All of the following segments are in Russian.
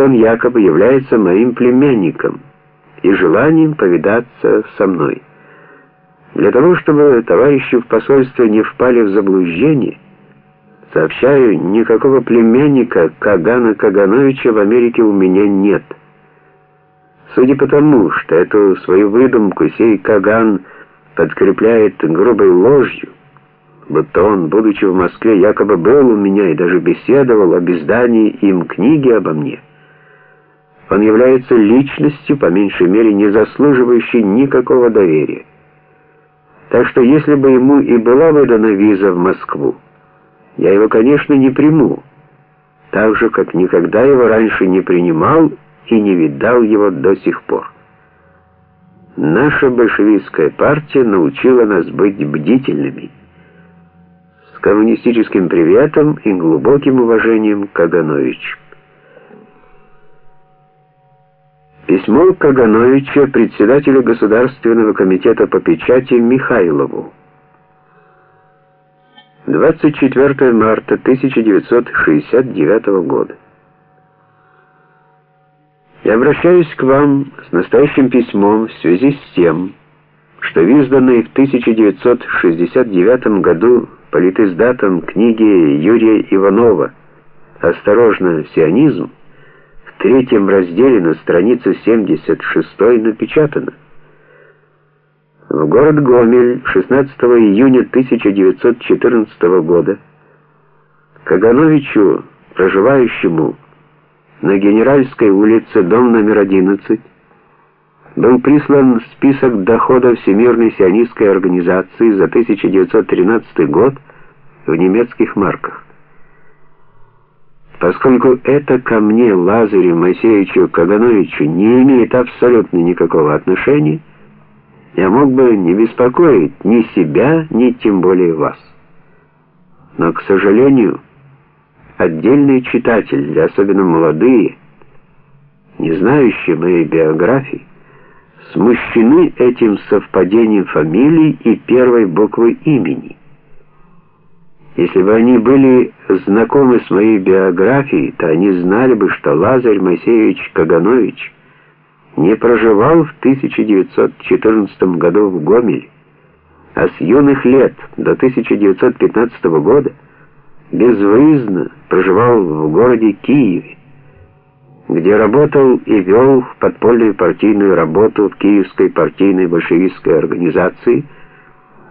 что он якобы является моим племянником и желанием повидаться со мной. Для того, чтобы товарищи в посольстве не впали в заблуждение, сообщаю, никакого племянника Кагана Кагановича в Америке у меня нет. Судя по тому, что эту свою выдумку сей Каган подкрепляет грубой ложью, будто он, будучи в Москве, якобы был у меня и даже беседовал об издании им книги обо мне. Он является личностью, по меньшей мере, не заслуживающей никакого доверия. Так что если бы ему и была выдана виза в Москву, я его, конечно, не приму, так же, как никогда его раньше не принимал и не видал его до сих пор. Наша большевистская партия научила нас быть бдительными. С коммунистическим приветом и глубоким уважением Каганович. Письмо Кагановича председателю Государственного комитета по печати Михайлову. 24 марта 1969 года. Я обращаюсь к вам с настоящим письмом в связи с тем, что в изданной в 1969 году политиздатом книги Юрия Иванова «Осторожно, сионизм» третьем разделе на странице 76 напечатано. В город Гомель 16 июня 1914 года Кагановичу, проживающему на Генеральской улице, дом номер 11, был прислан список доходов Всемирной сионистской организации за 1913 год в немецких марках. Поскольку это ко мне, Лазарю Моисеевичу Кагановичу, не имеет абсолютно никакого отношения, я мог бы не беспокоить ни себя, ни тем более вас. Но, к сожалению, отдельные читатели, особенно молодые, не знающие моей биографии, смущены этим совпадением фамилий и первой буквы имени. Если бы они были знакомы с моей биографией, то они знали бы, что Лазарь Моисеевич Каганович не проживал в 1914 году в Гомеле, а с юных лет до 1915 года безвыездно проживал в городе Киеве, где работал и вел подпольную партийную работу в Киевской партийной большевистской организации –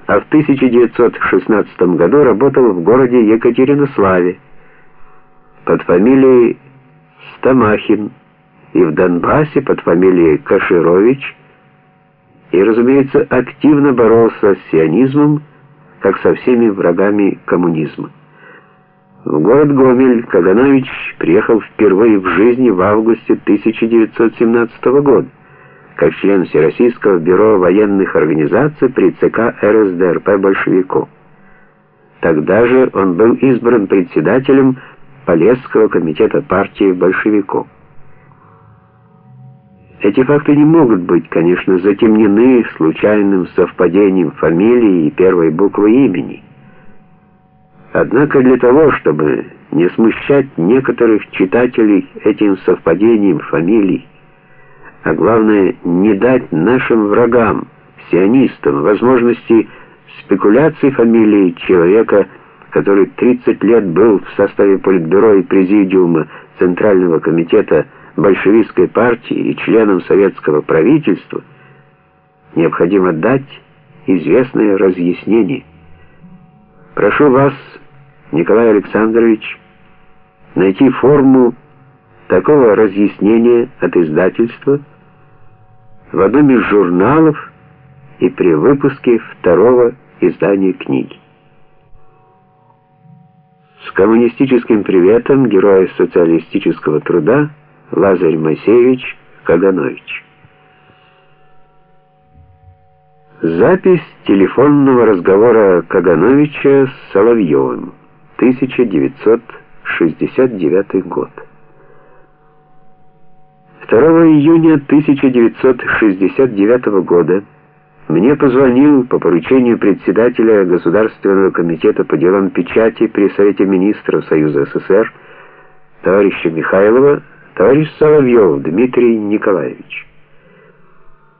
а в 1916 году работал в городе Екатеринославе под фамилией Стамахин и в Донбассе под фамилией Каширович и, разумеется, активно боролся с сионизмом, как со всеми врагами коммунизма. В город Гомель Каганович приехал впервые в жизни в августе 1917 года как член Всероссийского бюро военных организаций при ЦК РСДРП большевиков. Тогда же он был избран председателем Полесского комитета партии большевиков. Эти факты не могут быть, конечно, затемнены случайным совпадением фамилии и первой буквы имени. Однако для того, чтобы не смущать некоторых читателей этим совпадением фамилий, а главное, не дать нашим врагам, сионистам, возможности спекуляций фамилией человека, который 30 лет был в составе Политбюро и Президиума Центрального комитета большевистской партии и членом советского правительства, необходимо дать известное разъяснение. Прошу вас, Николай Александрович, найти форму такого разъяснения от издательства в одном из журналов и при выпуске второго издания книги. С коммунистическим приветом героя социалистического труда Лазарь Моисеевич Каганович. Запись телефонного разговора Кагановича с Соловьевым, 1969 год. 2 июня 1969 года мне позвонил по поручению председателя Государственного комитета по делам печати при Совете министров Союза СССР товарища Михайлова Товарищ Соловьев Дмитрий Николаевич